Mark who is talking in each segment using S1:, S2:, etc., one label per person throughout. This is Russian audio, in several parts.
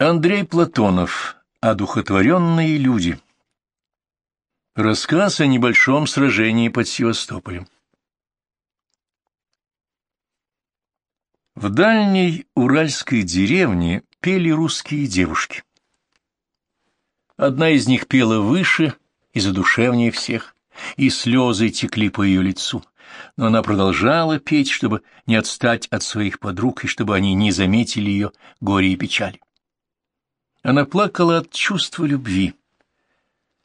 S1: Андрей Платонов. Одухотворенные люди. Рассказ о небольшом сражении под Севастополем. В дальней уральской деревне пели русские девушки. Одна из них пела выше и задушевнее всех, и слезы текли по ее лицу, но она продолжала петь, чтобы не отстать от своих подруг и чтобы они не заметили ее горе и печали. Она плакала от чувства любви,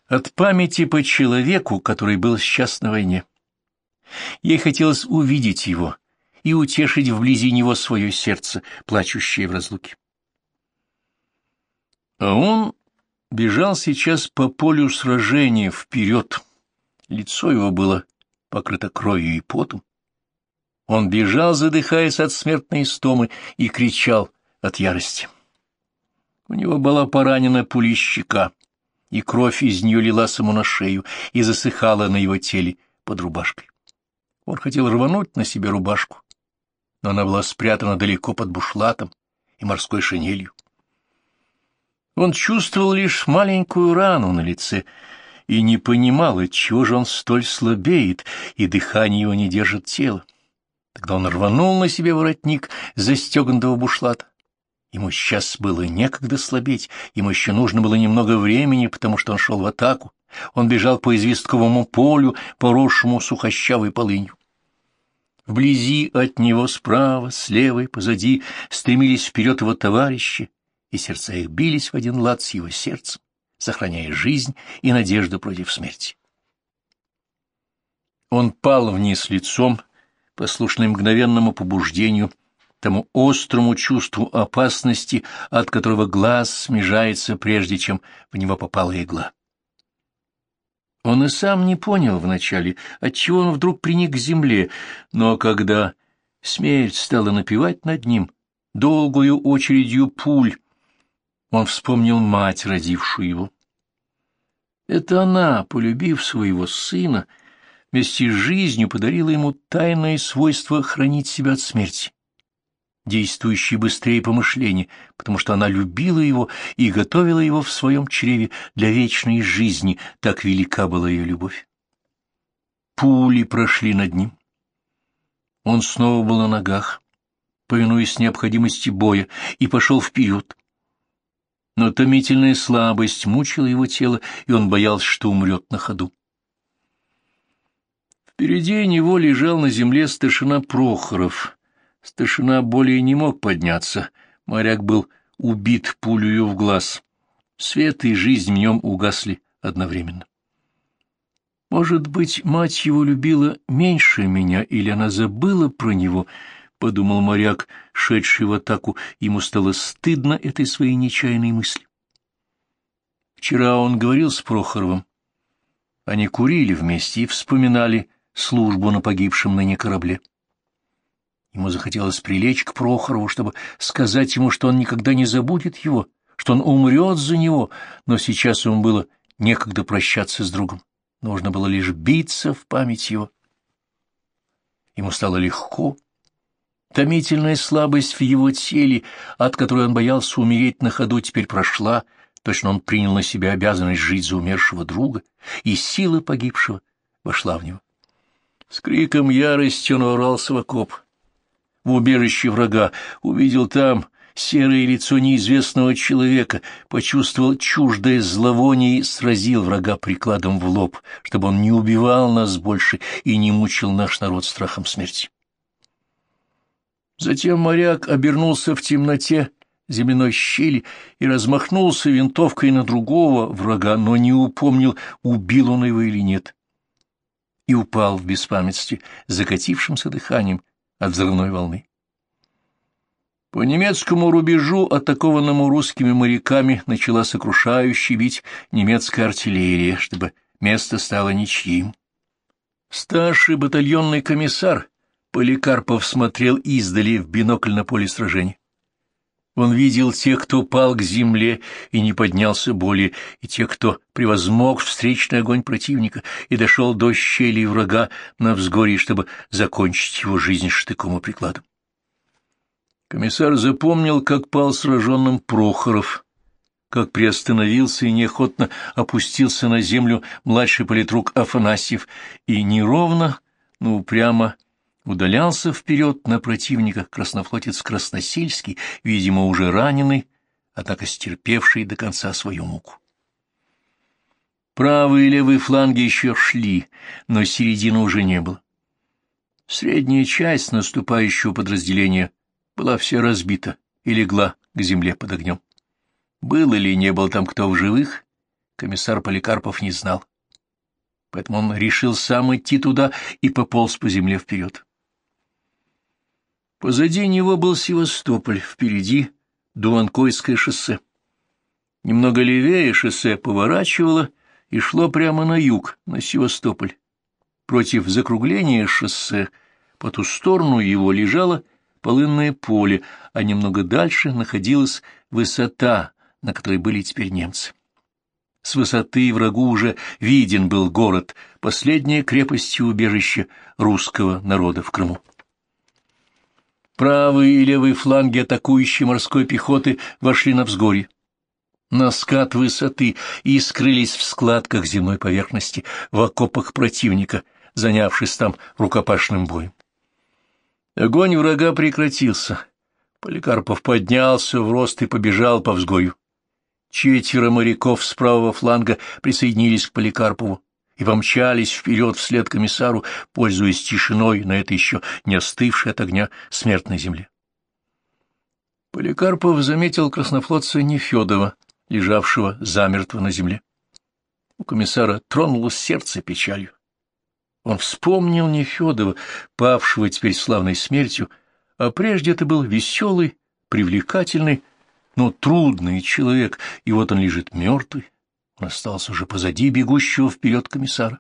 S1: от памяти по человеку, который был сейчас на войне. Ей хотелось увидеть его и утешить вблизи него свое сердце, плачущее в разлуке. А он бежал сейчас по полю сражения вперед. Лицо его было покрыто кровью и потом. Он бежал, задыхаясь от смертной истомы, и кричал от ярости. У него была поранена пулей щека, и кровь из нее лилась ему на шею и засыхала на его теле под рубашкой. Он хотел рвануть на себе рубашку, но она была спрятана далеко под бушлатом и морской шинелью. Он чувствовал лишь маленькую рану на лице и не понимал, отчего же он столь слабеет, и дыхание его не держит тело. Тогда он рванул на себе воротник застегнутого бушлата. Ему сейчас было некогда слабеть, ему еще нужно было немного времени, потому что он шел в атаку. Он бежал по известковому полю, поросшему сухощавой полынью. Вблизи от него справа, слева и позади стремились вперед его товарищи, и сердца их бились в один лад с его сердцем, сохраняя жизнь и надежду против смерти. Он пал вниз лицом, послушный мгновенному побуждению — тому острому чувству опасности, от которого глаз смежается, прежде чем в него попала игла. Он и сам не понял вначале, отчего он вдруг приник к земле, но когда смерть стала напевать над ним долгую очередью пуль, он вспомнил мать, родившую его. Это она, полюбив своего сына, вместе с жизнью подарила ему тайное свойство хранить себя от смерти действующей быстрее помышления, потому что она любила его и готовила его в своем чреве для вечной жизни, так велика была ее любовь. Пули прошли над ним. Он снова был на ногах, повинуясь необходимости боя, и пошел вперед. Но томительная слабость мучила его тело, и он боялся, что умрет на ходу. Впереди него лежал на земле старшина Прохоров — Старшина более не мог подняться. Моряк был убит пулею в глаз. Свет и жизнь в нем угасли одновременно. Может быть, мать его любила меньше меня, или она забыла про него, — подумал моряк, шедший в атаку. Ему стало стыдно этой своей нечаянной мысли. Вчера он говорил с Прохоровым. Они курили вместе и вспоминали службу на погибшем ныне корабле. Ему захотелось прилечь к Прохорову, чтобы сказать ему, что он никогда не забудет его, что он умрет за него, но сейчас ему было некогда прощаться с другом. Нужно было лишь биться в память его. Ему стало легко. Томительная слабость в его теле, от которой он боялся умереть на ходу, теперь прошла, точно он принял на себя обязанность жить за умершего друга, и сила погибшего вошла в него. С криком ярости он ворвался в окоп в убежище врага, увидел там серое лицо неизвестного человека, почувствовал чуждое зловоние и сразил врага прикладом в лоб, чтобы он не убивал нас больше и не мучил наш народ страхом смерти. Затем моряк обернулся в темноте земляной щели и размахнулся винтовкой на другого врага, но не упомнил, убил он его или нет, и упал в беспамятстве, закатившимся дыханием, от взрывной волны. По немецкому рубежу, атакованному русскими моряками, начала сокрушающе бить немецкая артиллерия, чтобы место стало ничьим. Старший батальонный комиссар Поликарпов смотрел издали в бинокль на поле сражения. Он видел тех, кто пал к земле и не поднялся более, и тех, кто превозмог встречный огонь противника и дошел до щели врага на взгорье, чтобы закончить его жизнь штыком и прикладом. Комиссар запомнил, как пал сраженным Прохоров, как приостановился и неохотно опустился на землю младший политрук Афанасьев и неровно, но упрямо удалялся вперед на противника краснофлотец Красносельский, видимо, уже раненый, однако стерпевший до конца свою муку. Правые и левые фланги еще шли, но середины уже не было. Средняя часть наступающего подразделения была вся разбита и легла к земле под огнем. Был или не был там кто в живых, комиссар Поликарпов не знал. Поэтому он решил сам идти туда и пополз по земле вперед. Позади него был Севастополь, впереди Дуанкойское шоссе. Немного левее шоссе поворачивало и шло прямо на юг, на Севастополь. Против закругления шоссе по ту сторону его лежало полынное поле, а немного дальше находилась высота, на которой были теперь немцы. С высоты врагу уже виден был город, последняя крепость и убежище русского народа в Крыму. Правый и левый фланги атакующей морской пехоты вошли на взгорье, на скат высоты и скрылись в складках земной поверхности, в окопах противника, занявшись там рукопашным боем. Огонь врага прекратился. Поликарпов поднялся в рост и побежал по взгорью. Четверо моряков с правого фланга присоединились к Поликарпову и помчались вперед вслед комиссару, пользуясь тишиной на этой еще не остывшей от огня смертной земле. Поликарпов заметил краснофлотца Нефедова, лежавшего замертво на земле. У комиссара тронулось сердце печалью. Он вспомнил Нефедова, павшего теперь славной смертью, а прежде это был веселый, привлекательный, но трудный человек, и вот он лежит мертвый. Остался уже позади бегущего вперед комиссара.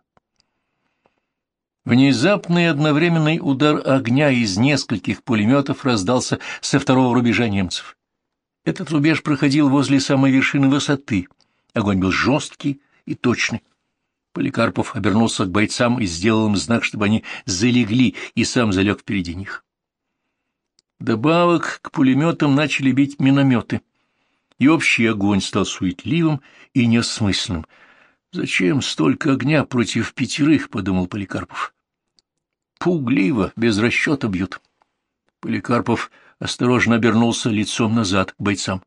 S1: Внезапный одновременный удар огня из нескольких пулеметов раздался со второго рубежа немцев. Этот рубеж проходил возле самой вершины высоты. Огонь был жесткий и точный. Поликарпов обернулся к бойцам и сделал им знак, чтобы они залегли, и сам залег впереди них. Добавок к пулеметам начали бить минометы, и общий огонь стал суетливым и неосмысленным. «Зачем столько огня против пятерых?» — подумал Поликарпов. «Пугливо, без расчета бьют». Поликарпов осторожно обернулся лицом назад к бойцам.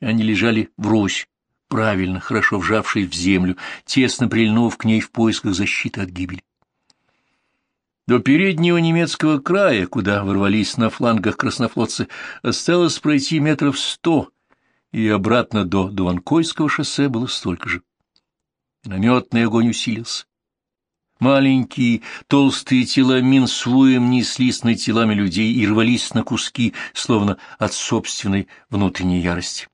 S1: Они лежали врозь, правильно, хорошо вжавшие в землю, тесно прильнув к ней в поисках защиты от гибели. До переднего немецкого края, куда ворвались на флангах краснофлотцы, осталось пройти метров сто, и обратно до Дуанкойского шоссе было столько же. Наметный огонь усилился. Маленькие толстые тела мин своем неслись над телами людей и рвались на куски, словно от собственной внутренней ярости.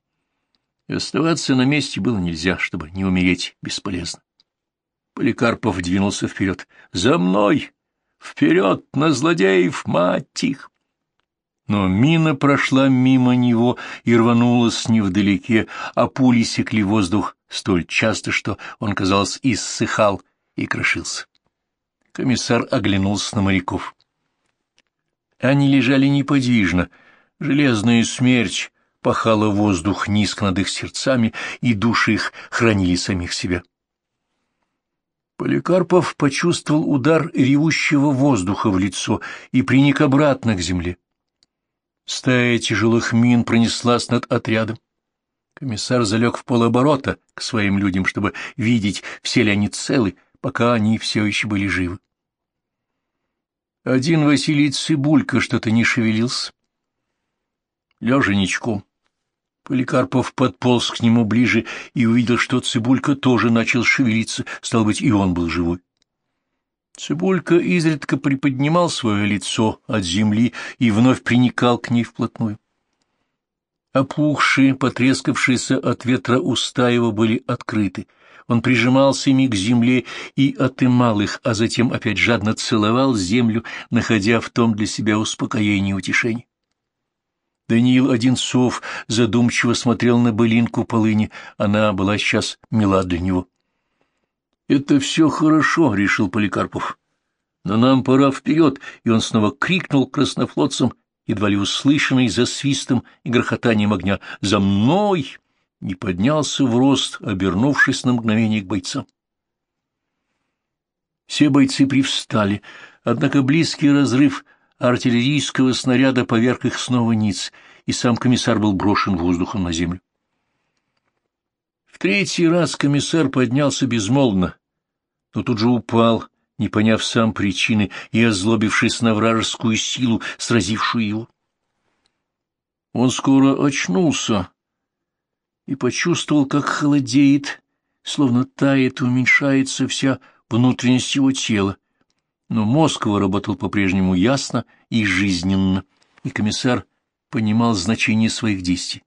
S1: И оставаться на месте было нельзя, чтобы не умереть бесполезно. Поликарпов двинулся вперед. «За мной! Вперед, на злодеев, мать их!» Но мина прошла мимо него и рванулась невдалеке, а пули секли воздух столь часто, что он, казалось, иссыхал и крошился. Комиссар оглянулся на моряков. Они лежали неподвижно. Железная смерть пахала воздух низко над их сердцами, и души их хранили самих себя. Поликарпов почувствовал удар ревущего воздуха в лицо и приник обратно к земле. Стая тяжелых мин пронеслась над отрядом. Комиссар залег в полоборота к своим людям, чтобы видеть, все ли они целы, пока они все еще были живы. Один Василий Цибулька что-то не шевелился. Лежа ничком. Поликарпов подполз к нему ближе и увидел, что Цибулька тоже начал шевелиться, стал быть, и он был живой. Цибулька изредка приподнимал свое лицо от земли и вновь приникал к ней вплотную. Опухшие, потрескавшиеся от ветра уста его были открыты. Он прижимался ими к земле и отымал их, а затем опять жадно целовал землю, находя в том для себя успокоение и утешение. Даниил Одинцов задумчиво смотрел на былинку полыни, она была сейчас мила для него. — Это все хорошо, — решил Поликарпов. — Но нам пора вперед, и он снова крикнул краснофлотцам, едва ли услышанный за свистом и грохотанием огня. «За мной!» не поднялся в рост, обернувшись на мгновение к бойцам. Все бойцы привстали, однако близкий разрыв артиллерийского снаряда поверг их снова ниц, и сам комиссар был брошен воздухом на землю. В третий раз комиссар поднялся безмолвно, но тут же упал, не поняв сам причины и озлобившись на вражескую силу, сразившую его. Он скоро очнулся и почувствовал, как холодеет, словно тает и уменьшается вся внутренность его тела. Но мозг его работал по-прежнему ясно и жизненно, и комиссар понимал значение своих действий.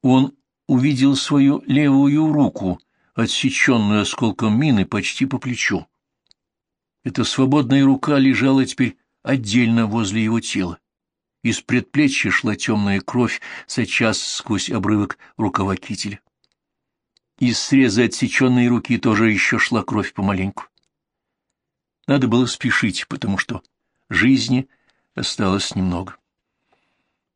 S1: Он увидел свою левую руку, отсеченную осколком мины почти по плечу. Эта свободная рука лежала теперь отдельно возле его тела. Из предплечья шла темная кровь, сочась сквозь обрывок рукава кителя. Из среза отсеченной руки тоже еще шла кровь помаленьку. Надо было спешить, потому что жизни осталось немного.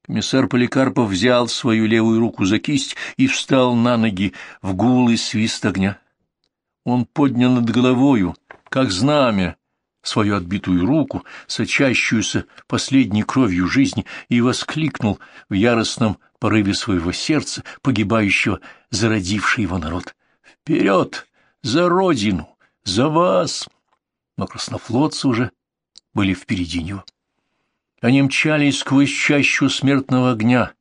S1: Комиссар Поликарпов взял свою левую руку за кисть и встал на ноги в гулый свист огня. Он поднял над головою, как знамя, свою отбитую руку, сочащуюся последней кровью жизни, и воскликнул в яростном порыве своего сердца, погибающего, зародивший его народ. «Вперед! За Родину! За вас!» Но краснофлотцы уже были впереди него. Они мчались сквозь чащу смертного огня,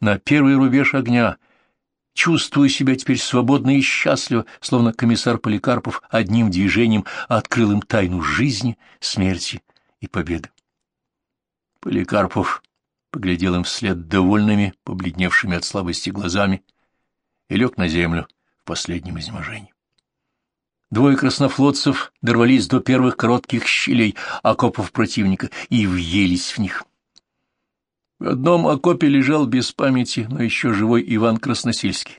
S1: на первый рубеж огня, чувствуя себя теперь свободно и счастливо, словно комиссар Поликарпов одним движением открыл им тайну жизни, смерти и победы. Поликарпов поглядел им вслед довольными, побледневшими от слабости глазами, и лег на землю в последнем изнеможении. Двое краснофлотцев дорвались до первых коротких щелей окопов противника и въелись в них. В одном окопе лежал без памяти, но еще живой Иван Красносельский.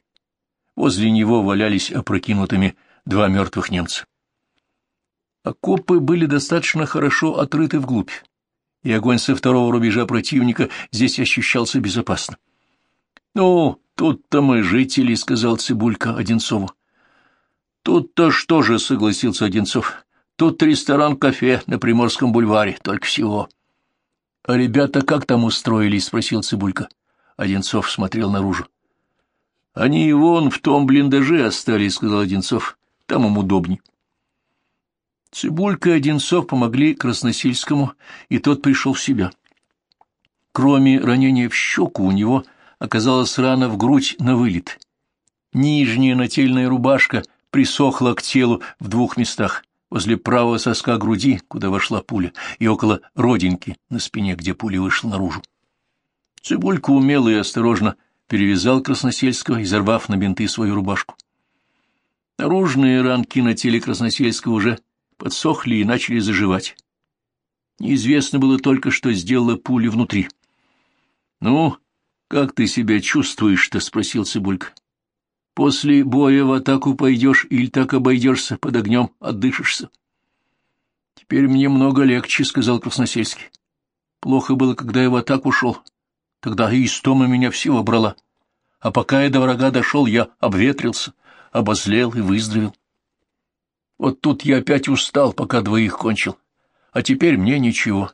S1: Возле него валялись опрокинутыми два мертвых немца. Окопы были достаточно хорошо отрыты вглубь, и огонь со второго рубежа противника здесь ощущался безопасно. — Ну, тут-то мы жители, — сказал Цибулька Одинцову. — Тут-то что же, — согласился Одинцов. — Тут ресторан-кафе на Приморском бульваре, только всего. —— А ребята как там устроились? — спросил Цибулька. Одинцов смотрел наружу. — Они и вон в том блиндаже остались, — сказал Одинцов. — Там им удобней. Цибулька и Одинцов помогли Красносельскому, и тот пришел в себя. Кроме ранения в щеку, у него оказалась рана в грудь на вылет. Нижняя нательная рубашка присохла к телу в двух местах возле правого соска груди, куда вошла пуля, и около родинки на спине, где пуля вышла наружу. Цибулька умело и осторожно перевязал Красносельского, изорвав на бинты свою рубашку. Наружные ранки на теле Красносельского уже подсохли и начали заживать. Неизвестно было только, что сделала пуля внутри. — Ну, как ты себя чувствуешь-то? — спросил Цибулька. После боя в атаку пойдешь или так обойдешься, под огнем отдышишься. — Теперь мне много легче, — сказал Красносельский. Плохо было, когда я в атаку шел. Тогда и истома меня всего брала. А пока я до врага дошел, я обветрился, обозлел и выздоровел. Вот тут я опять устал, пока двоих кончил. А теперь мне ничего.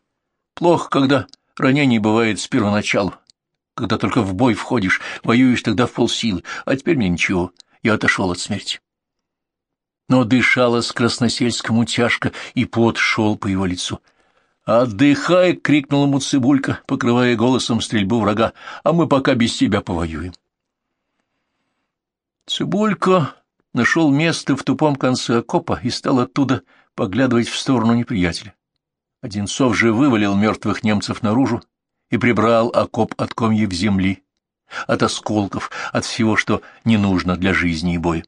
S1: Плохо, когда ранений бывает с первоначала когда только в бой входишь, воюешь тогда в полсилы, а теперь мне ничего, я отошел от смерти. Но дышалось Красносельскому тяжко, и пот шел по его лицу. «Отдыхай!» — крикнул ему Цибулька, покрывая голосом стрельбу врага, «а мы пока без тебя повоюем». Цибулька нашел место в тупом конце окопа и стал оттуда поглядывать в сторону неприятеля. Одинцов же вывалил мертвых немцев наружу и прибрал окоп от комьев земли, от осколков, от всего, что не нужно для жизни и боя.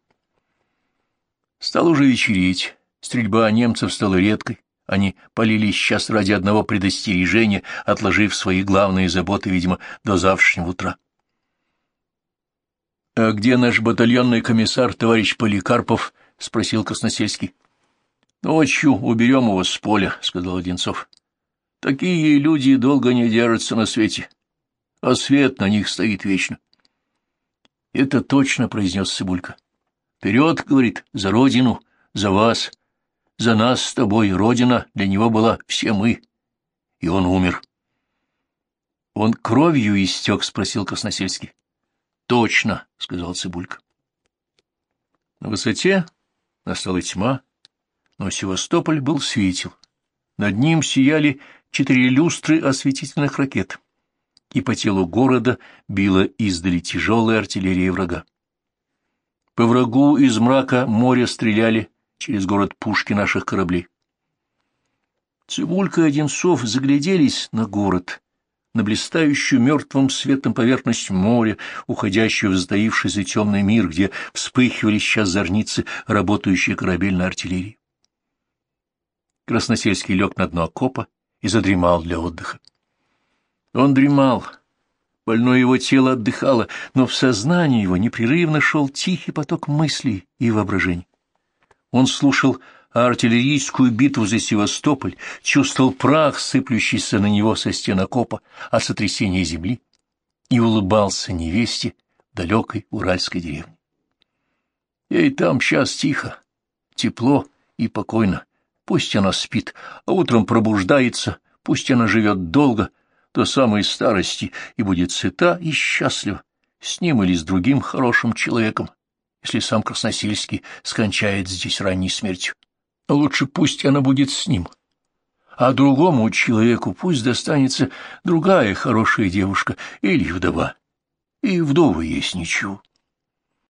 S1: Стал уже вечереть, стрельба немцев стала редкой, они полились сейчас ради одного предостережения, отложив свои главные заботы, видимо, до завтрашнего утра. — А где наш батальонный комиссар, товарищ Поликарпов? — спросил Красносельский. — Ночью уберем его с поля, — сказал Одинцов. Такие люди долго не держатся на свете, а свет на них стоит вечно. Это точно, — произнес Цибулька. — Вперед, — говорит, — за родину, за вас, за нас с тобой. Родина для него была все мы. И он умер. — Он кровью истек? — спросил Красносельский. — Точно, — сказал Цибулька. На высоте настала тьма, но Севастополь был светел. Над ним сияли четыре люстры осветительных ракет, и по телу города била издали тяжелая артиллерия врага. По врагу из мрака моря стреляли через город пушки наших кораблей. Цибулька и Одинцов загляделись на город, на блистающую мертвым светом поверхность моря, уходящую в затаившийся темный мир, где вспыхивали сейчас зорницы, работающие корабельной артиллерии. Красносельский лег на дно окопа и задремал для отдыха. Он дремал, больное его тело отдыхало, но в сознании его непрерывно шел тихий поток мыслей и воображений. Он слушал артиллерийскую битву за Севастополь, чувствовал прах, сыплющийся на него со стен окопа от сотрясения земли, и улыбался невесте далекой уральской деревне. Ей там сейчас тихо, тепло и покойно. Пусть она спит, а утром пробуждается, пусть она живет долго, до самой старости, и будет сыта и счастлива, с ним или с другим хорошим человеком, если сам Красносельский скончает здесь ранней смертью. А лучше пусть она будет с ним. А другому человеку пусть достанется другая хорошая девушка или вдова. И вдовы есть ничего.